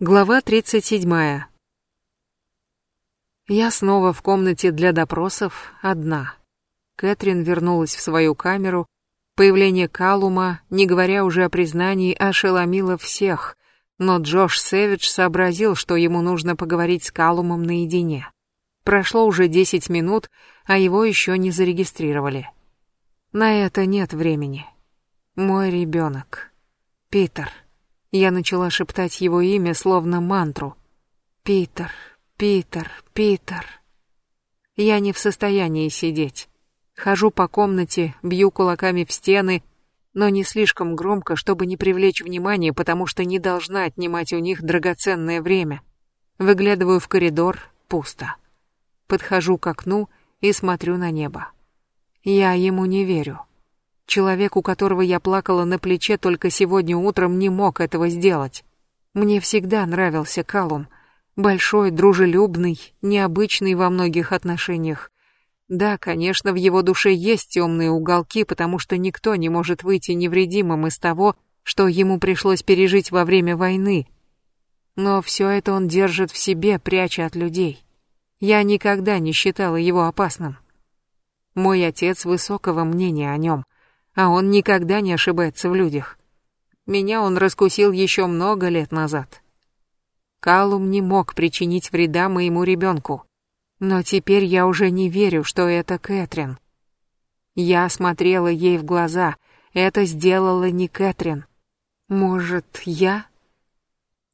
Глава 37. Я снова в комнате для допросов, одна. Кэтрин вернулась в свою камеру. Появление Калума, не говоря уже о признании, ошеломило всех, но Джош Сэвидж сообразил, что ему нужно поговорить с Калумом наедине. Прошло уже 10 минут, а его еще не зарегистрировали. На это нет времени. Мой ребенок. Питер. Я начала шептать его имя, словно мантру. «Питер, Питер, Питер». Я не в состоянии сидеть. Хожу по комнате, бью кулаками в стены, но не слишком громко, чтобы не привлечь внимание, потому что не должна отнимать у них драгоценное время. Выглядываю в коридор, пусто. Подхожу к окну и смотрю на небо. Я ему не верю. Человек, у которого я плакала на плече только сегодня утром, не мог этого сделать. Мне всегда нравился Калум. Большой, дружелюбный, необычный во многих отношениях. Да, конечно, в его душе есть темные уголки, потому что никто не может выйти невредимым из того, что ему пришлось пережить во время войны. Но все это он держит в себе, пряча от людей. Я никогда не считала его опасным. Мой отец высокого мнения о нем — а он никогда не ошибается в людях. Меня он раскусил еще много лет назад. Калум не мог причинить вреда моему ребенку. Но теперь я уже не верю, что это Кэтрин. Я смотрела ей в глаза. Это сделала не Кэтрин. Может, я?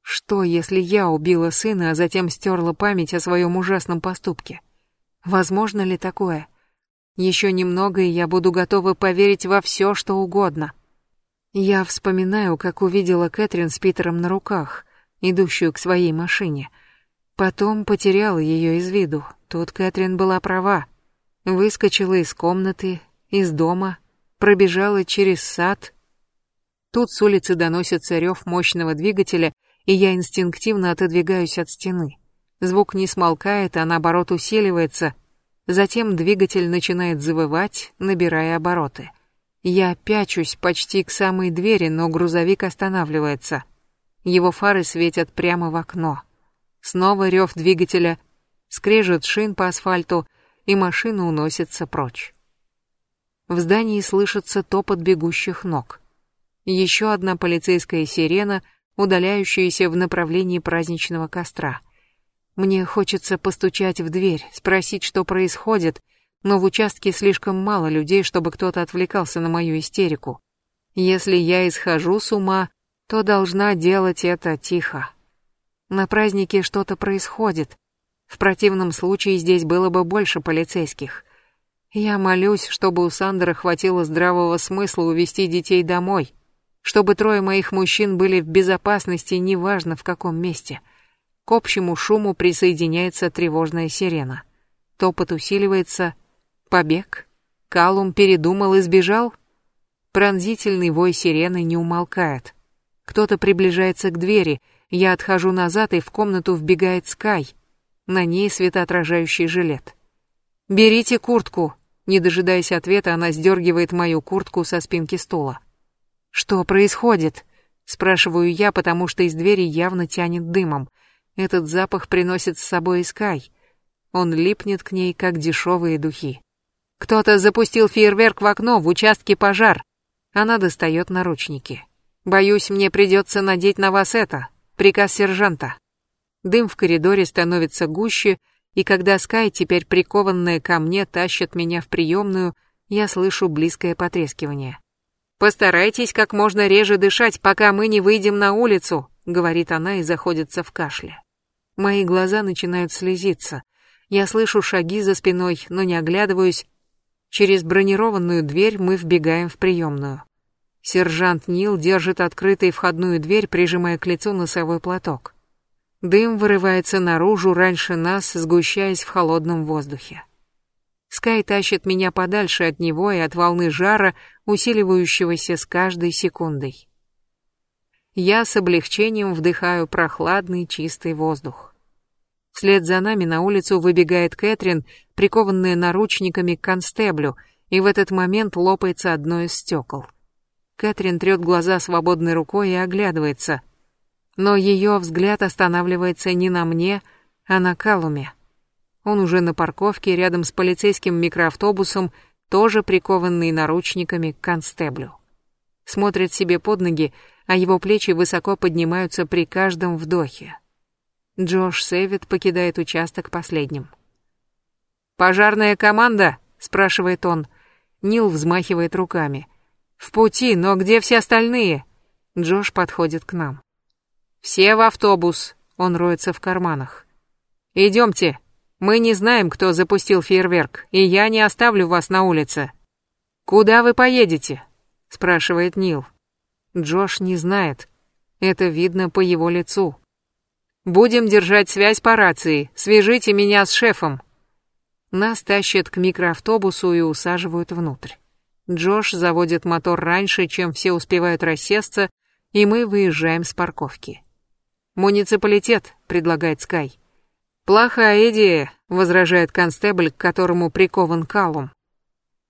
Что, если я убила сына, а затем стерла память о своем ужасном поступке? Возможно ли такое? Еще немного, и я буду готова поверить во все, что угодно. Я вспоминаю, как увидела Кэтрин с Питером на руках, идущую к своей машине. Потом потеряла ее из виду. Тут Кэтрин была права. Выскочила из комнаты, из дома, пробежала через сад. Тут с улицы доносится рев мощного двигателя, и я инстинктивно отодвигаюсь от стены. Звук не смолкает, а наоборот усиливается — Затем двигатель начинает завывать, набирая обороты. Я пячусь почти к самой двери, но грузовик останавливается. Его фары светят прямо в окно. Снова рев двигателя, скрежет шин по асфальту, и машина уносится прочь. В здании слышится топот бегущих ног. Еще одна полицейская сирена, удаляющаяся в направлении праздничного костра — мне хочется постучать в дверь, спросить, что происходит, но в участке слишком мало людей, чтобы кто-то отвлекался на мою истерику. Если я исхожу с ума, то должна делать это тихо. На празднике что-то происходит. В противном случае здесь было бы больше полицейских. Я молюсь, чтобы у Сандера хватило здравого смысла увести детей домой, чтобы трое моих мужчин были в безопасности, неважно в каком месте — к общему шуму присоединяется тревожная сирена. Топот усиливается. Побег. Калум передумал и сбежал. Пронзительный вой сирены не умолкает. Кто-то приближается к двери. Я отхожу назад, и в комнату вбегает Скай. На ней светоотражающий жилет. «Берите куртку!» Не дожидаясь ответа, она сдергивает мою куртку со спинки стула. «Что происходит?» Спрашиваю я, потому что из двери явно тянет дымом. Этот запах приносит с собой Скай. Он липнет к ней, как дешевые духи. Кто-то запустил фейерверк в окно, в участке пожар. Она достает наручники. Боюсь, мне придется надеть на вас это. Приказ сержанта. Дым в коридоре становится гуще, и когда Скай, теперь прикованная ко мне, тащит меня в приемную, я слышу близкое потрескивание. «Постарайтесь как можно реже дышать, пока мы не выйдем на улицу», — говорит она и заходится в кашле. Мои глаза начинают слезиться. Я слышу шаги за спиной, но не оглядываюсь. Через бронированную дверь мы вбегаем в приемную. Сержант Нил держит открытой входную дверь, прижимая к лицу носовой платок. Дым вырывается наружу раньше нас, сгущаясь в холодном воздухе. Скай тащит меня подальше от него и от волны жара, усиливающегося с каждой секундой я с облегчением вдыхаю прохладный чистый воздух. Вслед за нами на улицу выбегает Кэтрин, прикованная наручниками к констеблю, и в этот момент лопается одно из стекол. Кэтрин трет глаза свободной рукой и оглядывается. Но ее взгляд останавливается не на мне, а на Калуме. Он уже на парковке рядом с полицейским микроавтобусом, тоже прикованный наручниками к констеблю. Смотрит себе под ноги, а его плечи высоко поднимаются при каждом вдохе. Джош Сэвит покидает участок последним. «Пожарная команда?» — спрашивает он. Нил взмахивает руками. «В пути, но где все остальные?» Джош подходит к нам. «Все в автобус», — он роется в карманах. «Идемте. Мы не знаем, кто запустил фейерверк, и я не оставлю вас на улице». «Куда вы поедете?» — спрашивает Нил. Джош не знает. Это видно по его лицу. «Будем держать связь по рации. Свяжите меня с шефом». Нас тащат к микроавтобусу и усаживают внутрь. Джош заводит мотор раньше, чем все успевают рассесться, и мы выезжаем с парковки. «Муниципалитет», — предлагает Скай. «Плохая идея», — возражает констебль, к которому прикован Калум.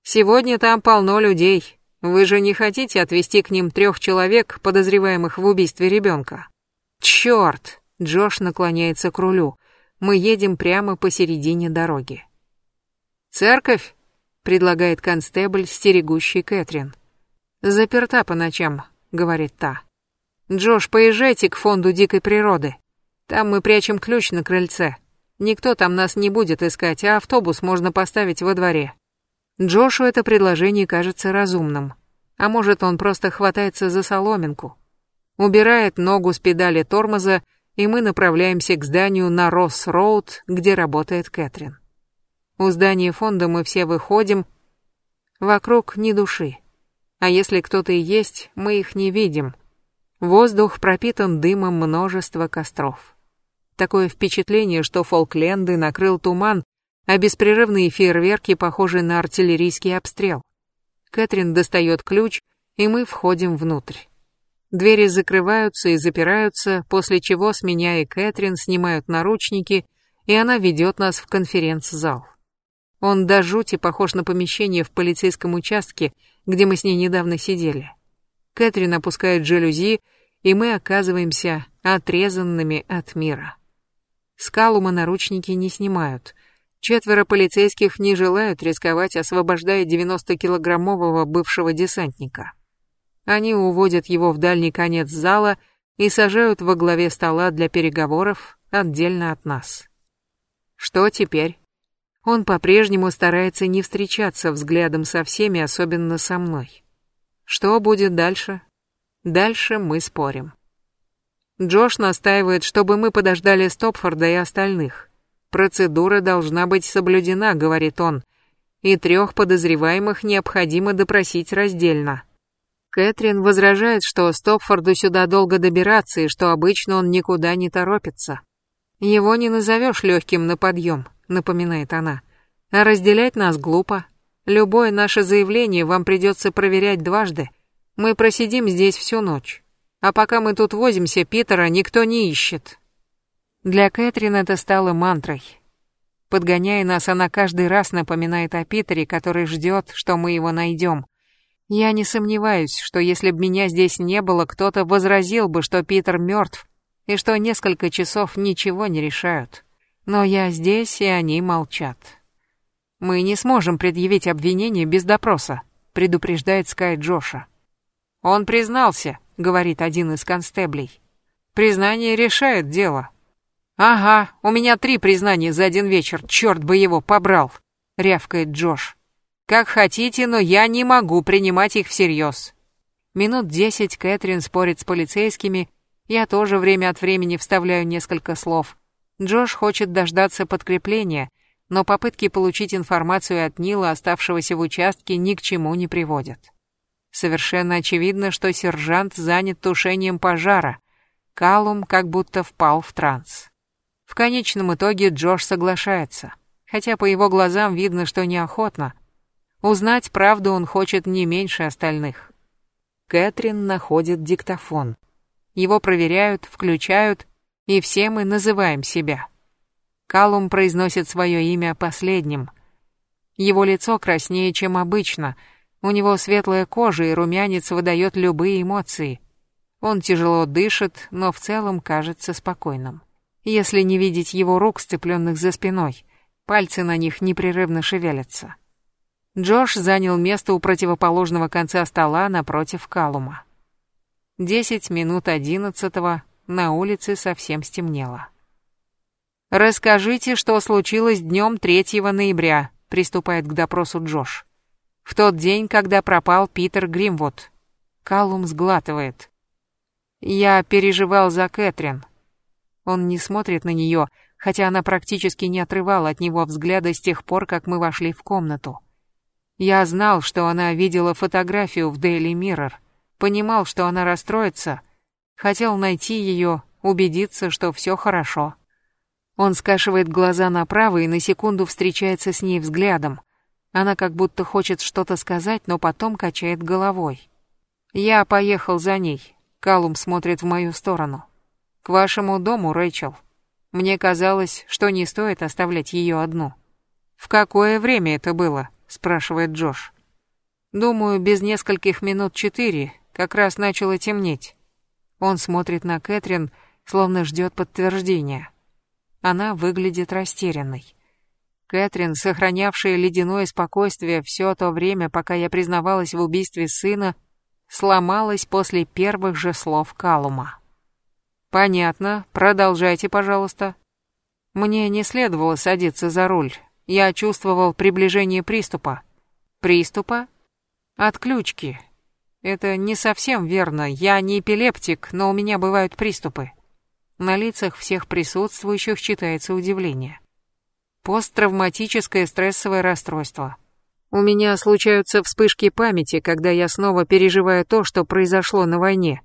«Сегодня там полно людей. Вы же не хотите отвезти к ним трех человек, подозреваемых в убийстве ребенка?» «Черт!» — Джош наклоняется к рулю. Мы едем прямо посередине дороги. «Церковь?» — предлагает констебль, стерегущий Кэтрин. «Заперта по ночам», — говорит та. «Джош, поезжайте к фонду дикой природы. Там мы прячем ключ на крыльце. Никто там нас не будет искать, а автобус можно поставить во дворе». Джошу это предложение кажется разумным. А может, он просто хватается за соломинку. Убирает ногу с педали тормоза, и мы направляемся к зданию на Росс-Роуд, где работает Кэтрин. У здания фонда мы все выходим. Вокруг ни души. А если кто-то и есть, мы их не видим. Воздух пропитан дымом множества костров. Такое впечатление, что Фолкленды накрыл туман, а беспрерывные фейерверки похожи на артиллерийский обстрел. Кэтрин достает ключ, и мы входим внутрь. Двери закрываются и запираются, после чего с меня и Кэтрин снимают наручники, и она ведет нас в конференц-зал. Он до жути похож на помещение в полицейском участке, где мы с ней недавно сидели. Кэтрин опускает жалюзи, и мы оказываемся отрезанными от мира. Скалума наручники не снимают. Четверо полицейских не желают рисковать, освобождая 90-килограммового бывшего десантника. Они уводят его в дальний конец зала и сажают во главе стола для переговоров отдельно от нас. Что теперь? Он по-прежнему старается не встречаться взглядом со всеми, особенно со мной. Что будет дальше? Дальше мы спорим. Джош настаивает, чтобы мы подождали Стопфорда и остальных. Процедура должна быть соблюдена, говорит он, и трех подозреваемых необходимо допросить раздельно. Кэтрин возражает, что Стопфорду сюда долго добираться и что обычно он никуда не торопится. Его не назовешь легким на подъем, напоминает она. А разделять нас глупо. Любое наше заявление вам придется проверять дважды. Мы просидим здесь всю ночь. А пока мы тут возимся, Питера никто не ищет. Для Кэтрин это стало мантрой. Подгоняя нас, она каждый раз напоминает о Питере, который ждет, что мы его найдем. Я не сомневаюсь, что если бы меня здесь не было, кто-то возразил бы, что Питер мертв, и что несколько часов ничего не решают. Но я здесь, и они молчат. Мы не сможем предъявить обвинение без допроса, предупреждает Скай Джоша. Он признался, говорит один из констеблей. Признание решает дело. Ага, у меня три признания за один вечер, черт бы его побрал, рявкает Джош. Как хотите, но я не могу принимать их всерьез. Минут десять Кэтрин спорит с полицейскими, я тоже время от времени вставляю несколько слов. Джош хочет дождаться подкрепления, но попытки получить информацию от Нила, оставшегося в участке, ни к чему не приводят. Совершенно очевидно, что сержант занят тушением пожара. Калум как будто впал в транс. В конечном итоге Джош соглашается, хотя по его глазам видно, что неохотно. Узнать правду он хочет не меньше остальных. Кэтрин находит диктофон. Его проверяют, включают, и все мы называем себя. Калум произносит свое имя последним. Его лицо краснее, чем обычно. У него светлая кожа, и румянец выдает любые эмоции. Он тяжело дышит, но в целом кажется спокойным. Если не видеть его рук, сцепленных за спиной, пальцы на них непрерывно шевелятся. Джош занял место у противоположного конца стола напротив Калума. Десять минут одиннадцатого, на улице совсем стемнело. «Расскажите, что случилось днем 3 ноября», — приступает к допросу Джош. «В тот день, когда пропал Питер Гримвуд». Калум сглатывает. «Я переживал за Кэтрин». Он не смотрит на нее, хотя она практически не отрывала от него взгляда с тех пор, как мы вошли в комнату. Я знал, что она видела фотографию в Daily Mirror, понимал, что она расстроится, хотел найти ее, убедиться, что все хорошо. Он скашивает глаза направо и на секунду встречается с ней взглядом. Она как будто хочет что-то сказать, но потом качает головой. Я поехал за ней. Калум смотрит в мою сторону. К вашему дому, Рэйчел. Мне казалось, что не стоит оставлять ее одну. В какое время это было? спрашивает Джош. Думаю, без нескольких минут четыре, как раз начало темнеть. Он смотрит на Кэтрин, словно ждет подтверждения. Она выглядит растерянной. Кэтрин, сохранявшая ледяное спокойствие все то время, пока я признавалась в убийстве сына, сломалась после первых же слов Калума. «Понятно. Продолжайте, пожалуйста». Мне не следовало садиться за руль. Я чувствовал приближение приступа. Приступа? Отключки. Это не совсем верно. Я не эпилептик, но у меня бывают приступы. На лицах всех присутствующих читается удивление. Посттравматическое стрессовое расстройство. У меня случаются вспышки памяти, когда я снова переживаю то, что произошло на войне.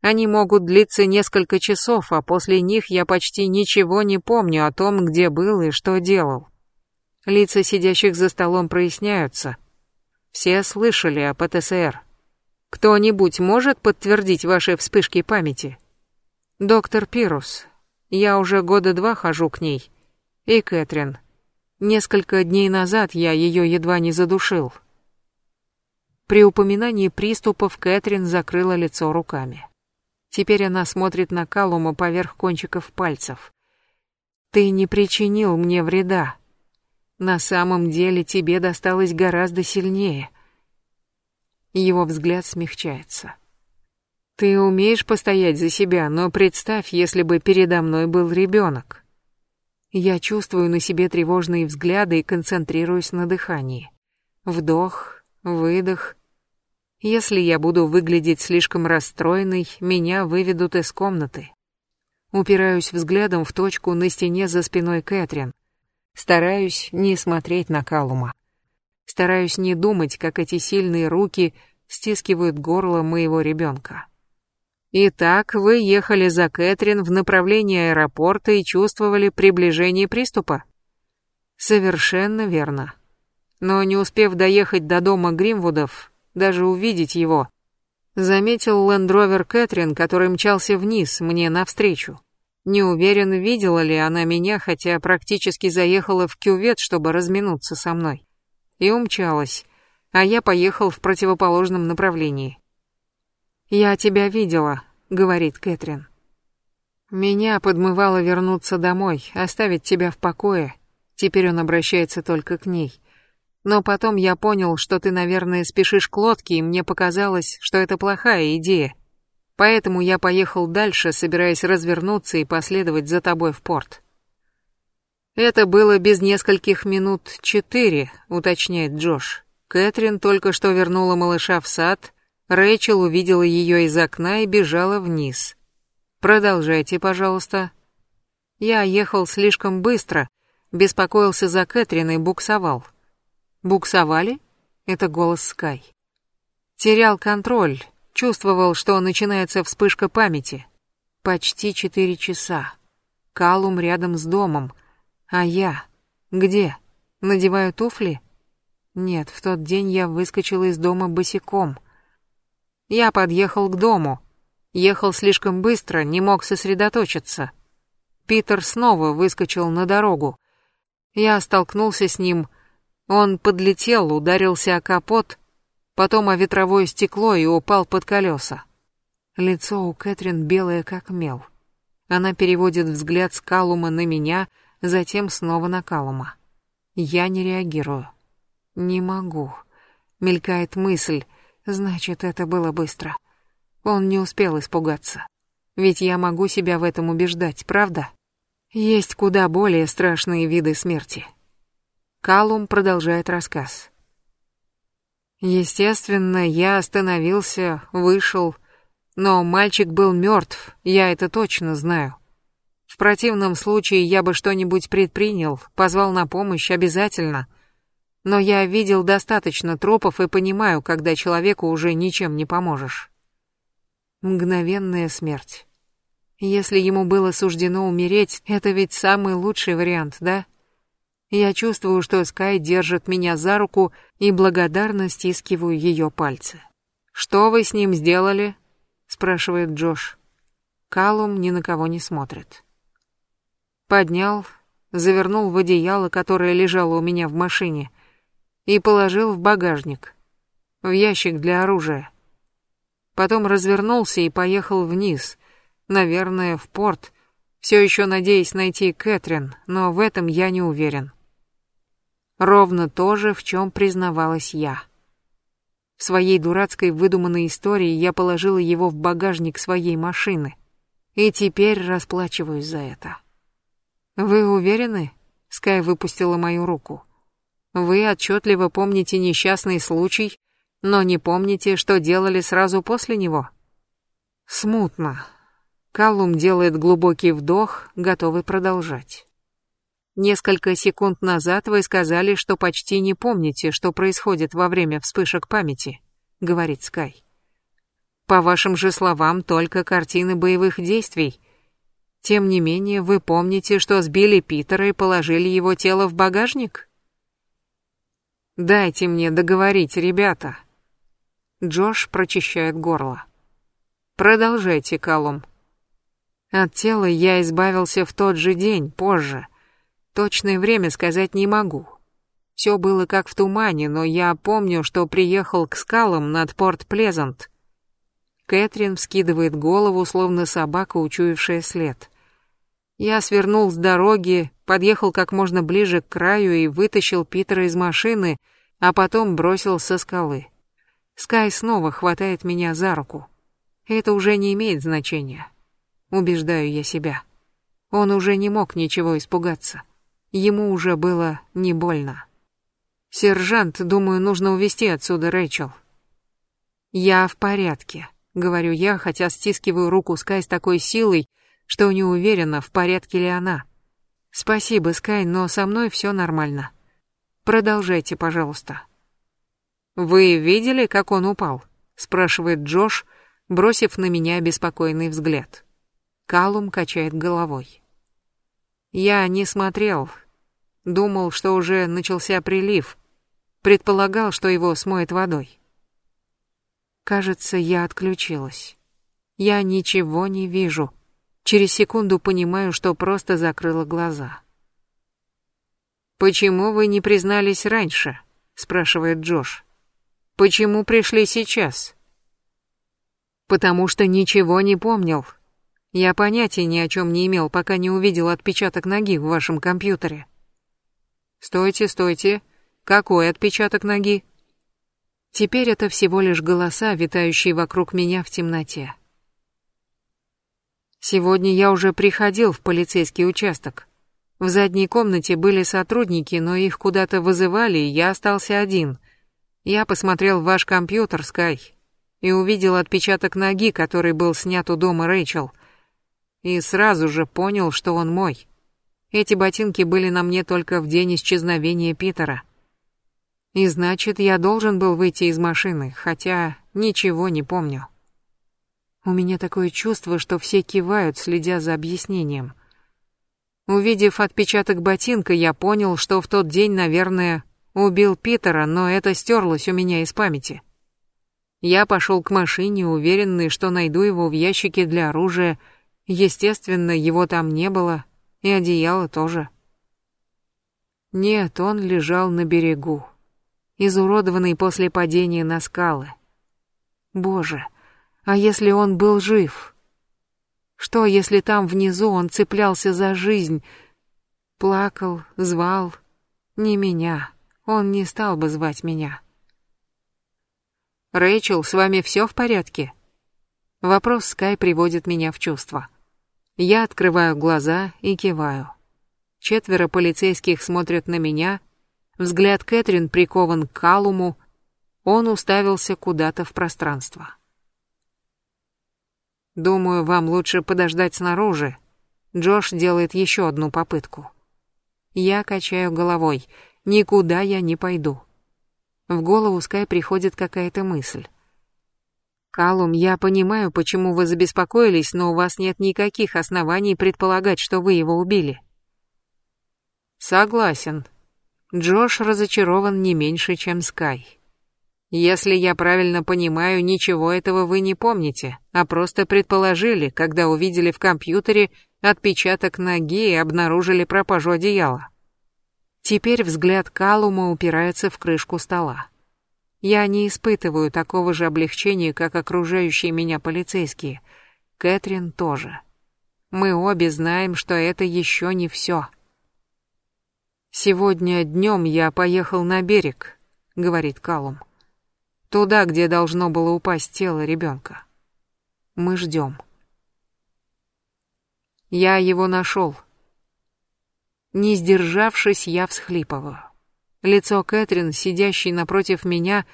Они могут длиться несколько часов, а после них я почти ничего не помню о том, где был и что делал. Лица сидящих за столом проясняются. Все слышали о ПТСР. Кто-нибудь может подтвердить ваши вспышки памяти? Доктор Пирус. Я уже года два хожу к ней. И Кэтрин. Несколько дней назад я ее едва не задушил. При упоминании приступов Кэтрин закрыла лицо руками. Теперь она смотрит на Калума поверх кончиков пальцев. «Ты не причинил мне вреда. На самом деле тебе досталось гораздо сильнее». Его взгляд смягчается. Ты умеешь постоять за себя, но представь, если бы передо мной был ребенок. Я чувствую на себе тревожные взгляды и концентрируюсь на дыхании. Вдох, выдох. Если я буду выглядеть слишком расстроенной, меня выведут из комнаты. Упираюсь взглядом в точку на стене за спиной Кэтрин. Стараюсь не смотреть на Калума. Стараюсь не думать, как эти сильные руки стискивают горло моего ребенка. Итак, вы ехали за Кэтрин в направлении аэропорта и чувствовали приближение приступа? Совершенно верно. Но не успев доехать до дома Гримвудов, даже увидеть его, заметил лендровер Кэтрин, который мчался вниз, мне навстречу. Не уверен, видела ли она меня, хотя практически заехала в кювет, чтобы разминуться со мной. И умчалась, а я поехал в противоположном направлении. «Я тебя видела», — говорит Кэтрин. «Меня подмывало вернуться домой, оставить тебя в покое. Теперь он обращается только к ней. Но потом я понял, что ты, наверное, спешишь к лодке, и мне показалось, что это плохая идея. Поэтому я поехал дальше, собираясь развернуться и последовать за тобой в порт». «Это было без нескольких минут четыре», — уточняет Джош. Кэтрин только что вернула малыша в сад, Рэйчел увидела ее из окна и бежала вниз. Продолжайте, пожалуйста. Я ехал слишком быстро, беспокоился за Кэтрин и буксовал. Буксовали? Это голос Скай. Терял контроль, чувствовал, что начинается вспышка памяти. Почти четыре часа. Калум рядом с домом. А я? Где? Надеваю туфли? Нет, в тот день я выскочила из дома босиком. Я подъехал к дому. Ехал слишком быстро, не мог сосредоточиться. Питер снова выскочил на дорогу. Я столкнулся с ним. Он подлетел, ударился о капот, потом о ветровое стекло и упал под колеса. Лицо у Кэтрин белое как мел. Она переводит взгляд с Калума на меня, затем снова на Калума. Я не реагирую. Не могу. Мелькает мысль, значит, это было быстро. Он не успел испугаться. Ведь я могу себя в этом убеждать, правда? Есть куда более страшные виды смерти. Калум продолжает рассказ. Естественно, я остановился, вышел, но мальчик был мертв, я это точно знаю. В противном случае я бы что-нибудь предпринял, позвал на помощь обязательно. Но я видел достаточно тропов и понимаю, когда человеку уже ничем не поможешь. Мгновенная смерть. Если ему было суждено умереть, это ведь самый лучший вариант, да? Я чувствую, что Скай держит меня за руку и благодарно стискиваю ее пальцы. «Что вы с ним сделали?» — спрашивает Джош. Калум ни на кого не смотрит. Поднял, завернул в одеяло, которое лежало у меня в машине, и положил в багажник, в ящик для оружия. Потом развернулся и поехал вниз, наверное, в порт, все еще надеясь найти Кэтрин, но в этом я не уверен. Ровно то же, в чем признавалась я. В своей дурацкой выдуманной истории я положила его в багажник своей машины. И теперь расплачиваюсь за это. «Вы уверены?» — Скай выпустила мою руку. «Вы отчетливо помните несчастный случай, но не помните, что делали сразу после него?» «Смутно». Каллум делает глубокий вдох, готовый продолжать. Несколько секунд назад вы сказали, что почти не помните, что происходит во время вспышек памяти, говорит Скай. По вашим же словам, только картины боевых действий. Тем не менее, вы помните, что сбили Питера и положили его тело в багажник? Дайте мне договорить, ребята. Джош прочищает горло. Продолжайте, Калум. От тела я избавился в тот же день, позже. Точное время сказать не могу. Все было как в тумане, но я помню, что приехал к скалам над порт Плезант. Кэтрин вскидывает голову, словно собака, учуявшая след. Я свернул с дороги, подъехал как можно ближе к краю и вытащил Питера из машины, а потом бросил со скалы. Скай снова хватает меня за руку. Это уже не имеет значения. Убеждаю я себя. Он уже не мог ничего испугаться. Ему уже было не больно. «Сержант, думаю, нужно увезти отсюда Рэйчел». «Я в порядке», — говорю я, хотя стискиваю руку Скай с такой силой, что не уверена, в порядке ли она. «Спасибо, Скай, но со мной все нормально. Продолжайте, пожалуйста». «Вы видели, как он упал?» — спрашивает Джош, бросив на меня обеспокоенный взгляд. Калум качает головой. Я не смотрел. Думал, что уже начался прилив. Предполагал, что его смоет водой. Кажется, я отключилась. Я ничего не вижу. Через секунду понимаю, что просто закрыла глаза. «Почему вы не признались раньше?» — спрашивает Джош. «Почему пришли сейчас?» «Потому что ничего не помнил», я понятия ни о чем не имел, пока не увидел отпечаток ноги в вашем компьютере. Стойте, стойте. Какой отпечаток ноги? Теперь это всего лишь голоса, витающие вокруг меня в темноте. Сегодня я уже приходил в полицейский участок. В задней комнате были сотрудники, но их куда-то вызывали, и я остался один. Я посмотрел в ваш компьютер, Скай, и увидел отпечаток ноги, который был снят у дома Рэйчел и сразу же понял, что он мой. Эти ботинки были на мне только в день исчезновения Питера. И значит, я должен был выйти из машины, хотя ничего не помню. У меня такое чувство, что все кивают, следя за объяснением. Увидев отпечаток ботинка, я понял, что в тот день, наверное, убил Питера, но это стерлось у меня из памяти. Я пошел к машине, уверенный, что найду его в ящике для оружия, Естественно, его там не было, и одеяло тоже. Нет, он лежал на берегу, изуродованный после падения на скалы. Боже, А если он был жив? Что, если там внизу он цеплялся за жизнь, плакал, звал? Не меня. Он не стал бы звать меня. «Рэйчел, с вами все в порядке?» Вопрос Скай приводит меня в чувство. Я открываю глаза и киваю. Четверо полицейских смотрят на меня, взгляд Кэтрин прикован к Калуму, он уставился куда-то в пространство. «Думаю, вам лучше подождать снаружи». Джош делает еще одну попытку. Я качаю головой. Никуда я не пойду. В голову Скай приходит какая-то мысль. «Калум, я понимаю, почему вы забеспокоились, но у вас нет никаких оснований предполагать, что вы его убили». «Согласен». Джош разочарован не меньше, чем Скай. «Если я правильно понимаю, ничего этого вы не помните, а просто предположили, когда увидели в компьютере отпечаток ноги и обнаружили пропажу одеяла». Теперь взгляд Калума упирается в крышку стола. Я не испытываю такого же облегчения, как окружающие меня полицейские. Кэтрин тоже. Мы обе знаем, что это еще не все. «Сегодня днем я поехал на берег», — говорит Калум. «Туда, где должно было упасть тело ребенка. Мы ждем». «Я его нашел», не сдержавшись, я всхлипываю. Лицо Кэтрин, сидящей напротив меня,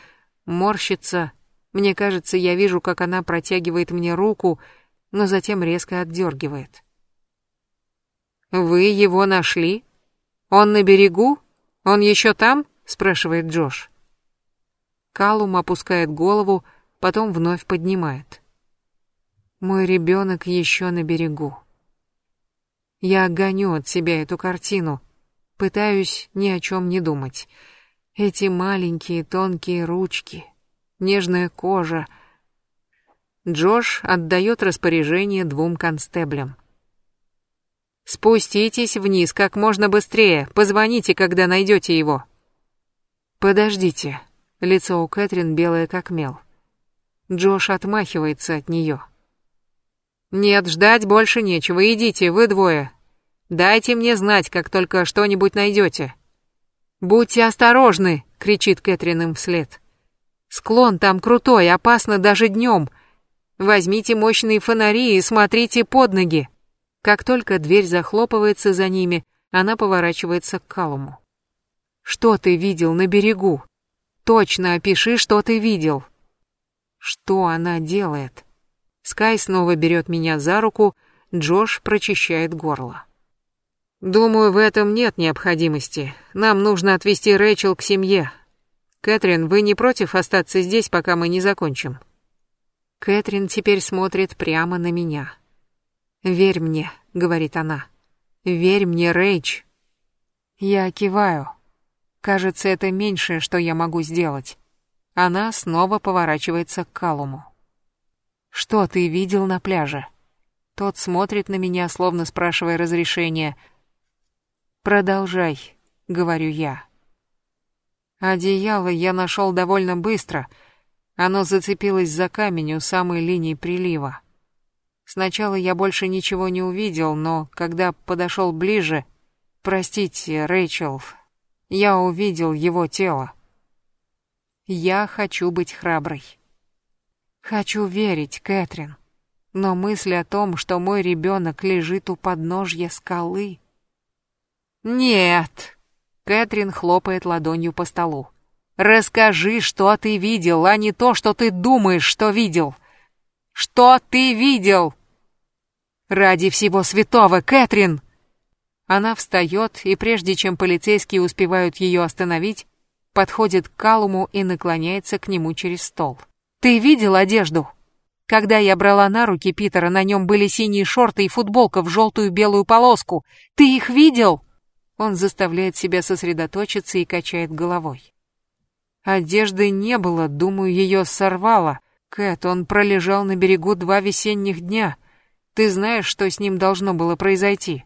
морщится. Мне кажется, я вижу, как она протягивает мне руку, но затем резко отдергивает. «Вы его нашли? Он на берегу? Он еще там?» — спрашивает Джош. Калум опускает голову, потом вновь поднимает. «Мой ребенок еще на берегу». Я гоню от себя эту картину, пытаюсь ни о чем не думать. Эти маленькие тонкие ручки, нежная кожа. Джош отдает распоряжение двум констеблям. «Спуститесь вниз как можно быстрее, позвоните, когда найдете его». «Подождите», лицо у Кэтрин белое как мел. Джош отмахивается от нее. «Нет, ждать больше нечего, идите, вы двое, Дайте мне знать, как только что-нибудь найдете. Будьте осторожны, кричит Кэтрин им вслед. Склон там крутой, опасно даже днем. Возьмите мощные фонари и смотрите под ноги. Как только дверь захлопывается за ними, она поворачивается к Калуму. Что ты видел на берегу? Точно опиши, что ты видел. Что она делает? Скай снова берет меня за руку, Джош прочищает горло. Думаю, в этом нет необходимости. Нам нужно отвезти Рэйчел к семье. Кэтрин, вы не против остаться здесь, пока мы не закончим? Кэтрин теперь смотрит прямо на меня. «Верь мне», — говорит она. «Верь мне, Рэйч». Я киваю. Кажется, это меньшее, что я могу сделать. Она снова поворачивается к Калуму. «Что ты видел на пляже?» Тот смотрит на меня, словно спрашивая разрешения — «Продолжай», — говорю я. Одеяло я нашел довольно быстро. Оно зацепилось за камень у самой линии прилива. Сначала я больше ничего не увидел, но когда подошел ближе... Простите, Рэйчел, я увидел его тело. Я хочу быть храброй. Хочу верить, Кэтрин. Но мысль о том, что мой ребенок лежит у подножья скалы... «Нет!» — Кэтрин хлопает ладонью по столу. «Расскажи, что ты видел, а не то, что ты думаешь, что видел. Что ты видел?» «Ради всего святого, Кэтрин!» Она встает, и прежде чем полицейские успевают ее остановить, подходит к Калуму и наклоняется к нему через стол. «Ты видел одежду?» Когда я брала на руки Питера, на нем были синие шорты и футболка в желтую белую полоску. Ты их видел?» Он заставляет себя сосредоточиться и качает головой. Одежды не было, думаю, ее сорвало. Кэт, он пролежал на берегу два весенних дня. Ты знаешь, что с ним должно было произойти?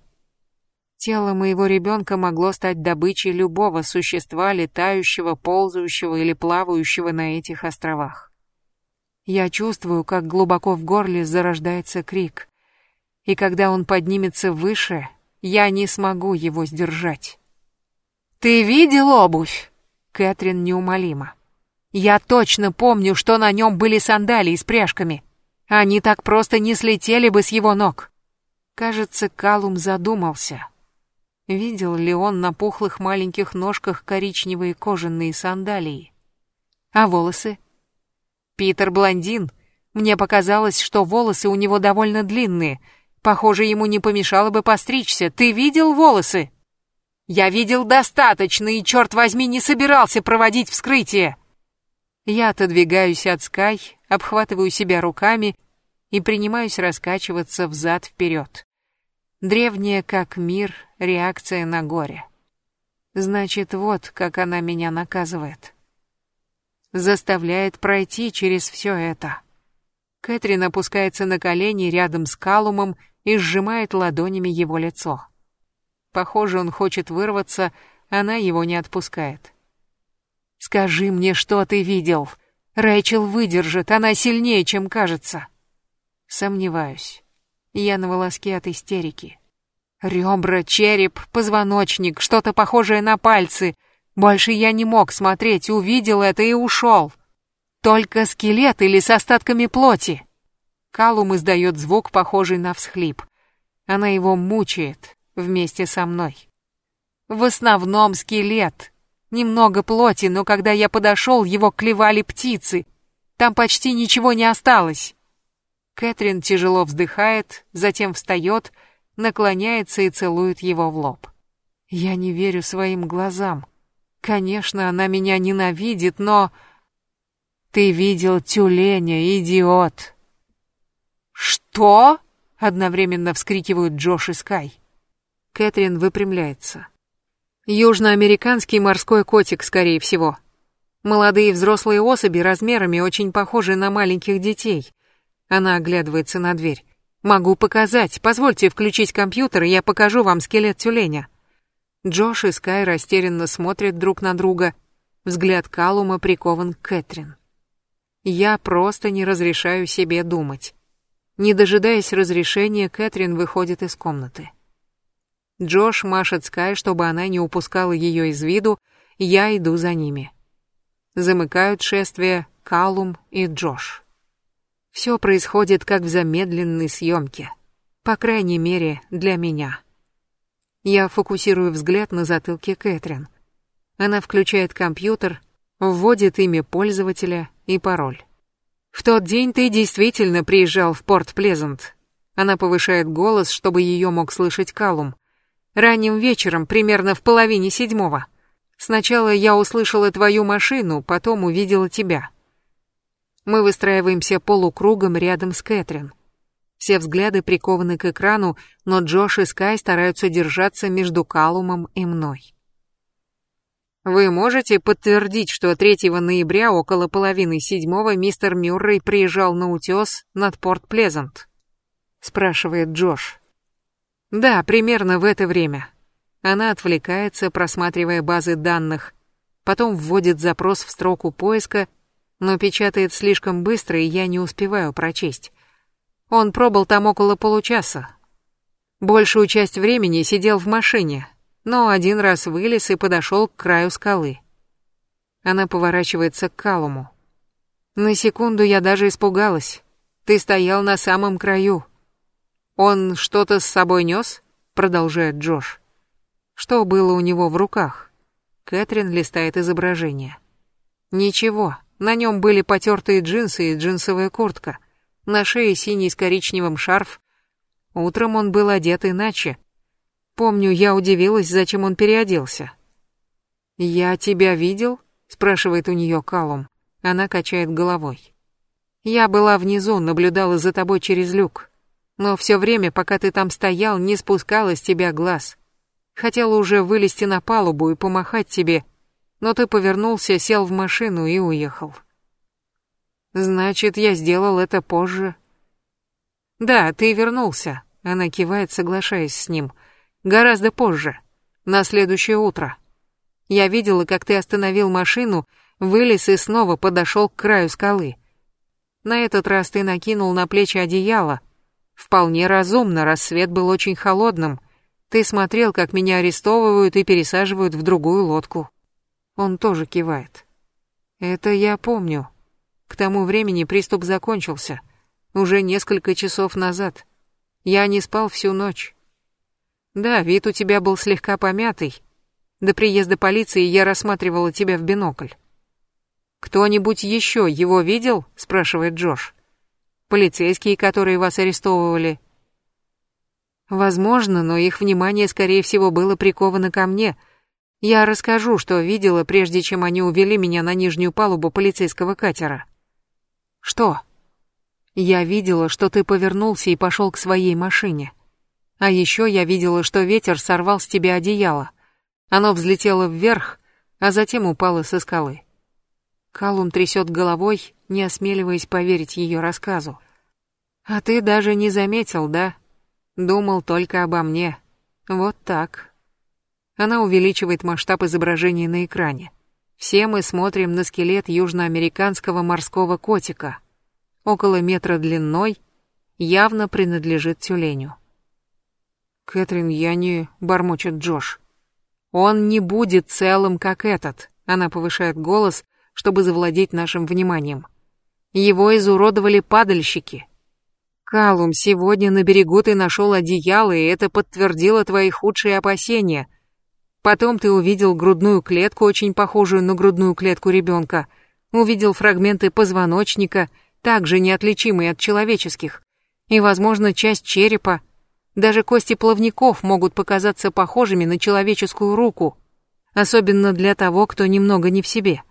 Тело моего ребенка могло стать добычей любого существа, летающего, ползающего или плавающего на этих островах. Я чувствую, как глубоко в горле зарождается крик. И когда он поднимется выше, я не смогу его сдержать. «Ты видел обувь?» Кэтрин неумолима. «Я точно помню, что на нем были сандалии с пряжками. Они так просто не слетели бы с его ног». Кажется, Калум задумался. Видел ли он на пухлых маленьких ножках коричневые кожаные сандалии? А волосы? Питер блондин. Мне показалось, что волосы у него довольно длинные. Похоже, ему не помешало бы постричься. Ты видел волосы? Я видел достаточно и, черт возьми, не собирался проводить вскрытие. Я отодвигаюсь от Скай, обхватываю себя руками и принимаюсь раскачиваться взад-вперед. Древняя как мир реакция на горе. Значит, вот как она меня наказывает заставляет пройти через все это. Кэтрин опускается на колени рядом с Калумом и сжимает ладонями его лицо. Похоже, он хочет вырваться, она его не отпускает. «Скажи мне, что ты видел. Рэйчел выдержит, она сильнее, чем кажется». Сомневаюсь. Я на волоске от истерики. Ребра, череп, позвоночник, что-то похожее на пальцы — больше я не мог смотреть, увидел это и ушел. Только скелет или с остатками плоти. Калум издает звук, похожий на всхлип. Она его мучает вместе со мной. В основном скелет. Немного плоти, но когда я подошел, его клевали птицы. Там почти ничего не осталось. Кэтрин тяжело вздыхает, затем встает, наклоняется и целует его в лоб. Я не верю своим глазам. Конечно, она меня ненавидит, но... Ты видел тюленя, идиот. Что? Одновременно вскрикивают Джош и Скай. Кэтрин выпрямляется. Южноамериканский морской котик, скорее всего. Молодые взрослые особи размерами очень похожи на маленьких детей. Она оглядывается на дверь. Могу показать. Позвольте включить компьютер, и я покажу вам скелет тюленя. Джош и Скай растерянно смотрят друг на друга. Взгляд Калума прикован к Кэтрин. Я просто не разрешаю себе думать. Не дожидаясь разрешения, Кэтрин выходит из комнаты. Джош машет Скай, чтобы она не упускала ее из виду, я иду за ними. Замыкают шествие Калум и Джош. Все происходит как в замедленной съемке. По крайней мере, для меня. Я фокусирую взгляд на затылке Кэтрин. Она включает компьютер, вводит имя пользователя и пароль. «В тот день ты действительно приезжал в Порт Плезант». Она повышает голос, чтобы ее мог слышать Калум. «Ранним вечером, примерно в половине седьмого. Сначала я услышала твою машину, потом увидела тебя». Мы выстраиваемся полукругом рядом с Кэтрин. Все взгляды прикованы к экрану, но Джош и Скай стараются держаться между Калумом и мной. Вы можете подтвердить, что 3 ноября около половины седьмого мистер Мюррей приезжал на утес над Порт Плезант? Спрашивает Джош. Да, примерно в это время. Она отвлекается, просматривая базы данных, потом вводит запрос в строку поиска, но печатает слишком быстро, и я не успеваю прочесть. Он пробыл там около получаса. Большую часть времени сидел в машине, но один раз вылез и подошел к краю скалы. Она поворачивается к Калуму. На секунду я даже испугалась. Ты стоял на самом краю. Он что-то с собой нес? Продолжает Джош. Что было у него в руках? Кэтрин листает изображение. Ничего, на нем были потертые джинсы и джинсовая куртка на шее синий с коричневым шарф. Утром он был одет иначе. Помню, я удивилась, зачем он переоделся. «Я тебя видел?» — спрашивает у нее Калум. Она качает головой. «Я была внизу, наблюдала за тобой через люк. Но все время, пока ты там стоял, не спускала с тебя глаз. Хотела уже вылезти на палубу и помахать тебе, но ты повернулся, сел в машину и уехал». Значит, я сделал это позже. Да, ты вернулся. Она кивает, соглашаясь с ним. Гораздо позже. На следующее утро. Я видела, как ты остановил машину, вылез и снова подошел к краю скалы. На этот раз ты накинул на плечи одеяло. Вполне разумно, рассвет был очень холодным. Ты смотрел, как меня арестовывают и пересаживают в другую лодку. Он тоже кивает. Это я помню. К тому времени приступ закончился. Уже несколько часов назад. Я не спал всю ночь. Да, вид у тебя был слегка помятый. До приезда полиции я рассматривала тебя в бинокль. Кто-нибудь еще его видел? спрашивает Джош. Полицейские, которые вас арестовывали. Возможно, но их внимание, скорее всего, было приковано ко мне. Я расскажу, что видела, прежде чем они увели меня на нижнюю палубу полицейского катера. Что? Я видела, что ты повернулся и пошел к своей машине. А еще я видела, что ветер сорвал с тебя одеяло. Оно взлетело вверх, а затем упало со скалы. Калум трясет головой, не осмеливаясь поверить ее рассказу. «А ты даже не заметил, да? Думал только обо мне. Вот так». Она увеличивает масштаб изображения на экране. Все мы смотрим на скелет южноамериканского морского котика. Около метра длиной, явно принадлежит тюленю. «Кэтрин, я не...» — бормочет Джош. «Он не будет целым, как этот», — она повышает голос, чтобы завладеть нашим вниманием. Его изуродовали падальщики. Калум, сегодня на берегу ты нашел одеяло, и это подтвердило твои худшие опасения. Потом ты увидел грудную клетку, очень похожую на грудную клетку ребенка. Увидел фрагменты позвоночника, также неотличимые от человеческих. И, возможно, часть черепа, даже кости плавников могут показаться похожими на человеческую руку, особенно для того, кто немного не в себе.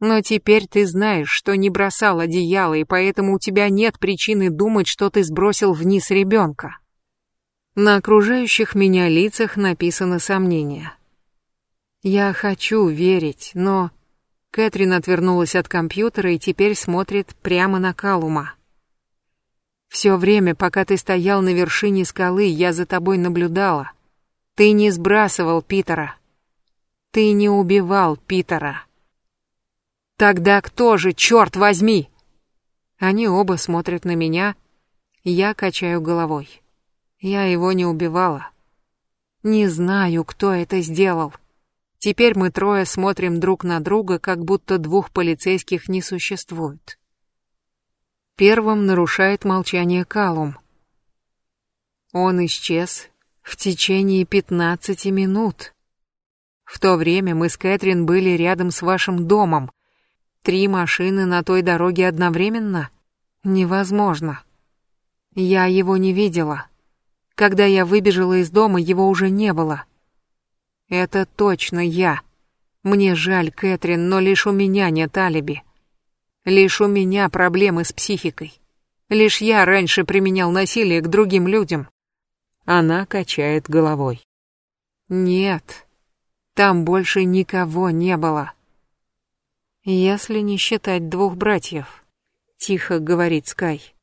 Но теперь ты знаешь, что не бросал одеяло, и поэтому у тебя нет причины думать, что ты сбросил вниз ребенка. На окружающих меня лицах написано сомнение. Я хочу верить, но... Кэтрин отвернулась от компьютера и теперь смотрит прямо на Калума. Все время, пока ты стоял на вершине скалы, я за тобой наблюдала. Ты не сбрасывал Питера. Ты не убивал Питера. Тогда кто же, черт возьми? Они оба смотрят на меня, я качаю головой. Я его не убивала. Не знаю, кто это сделал. Теперь мы трое смотрим друг на друга, как будто двух полицейских не существует. Первым нарушает молчание Калум. Он исчез в течение пятнадцати минут. В то время мы с Кэтрин были рядом с вашим домом. Три машины на той дороге одновременно? Невозможно. Я его не видела. Когда я выбежала из дома, его уже не было. Это точно я. Мне жаль, Кэтрин, но лишь у меня нет алиби. Лишь у меня проблемы с психикой. Лишь я раньше применял насилие к другим людям. Она качает головой. Нет, там больше никого не было. Если не считать двух братьев, тихо говорит Скай.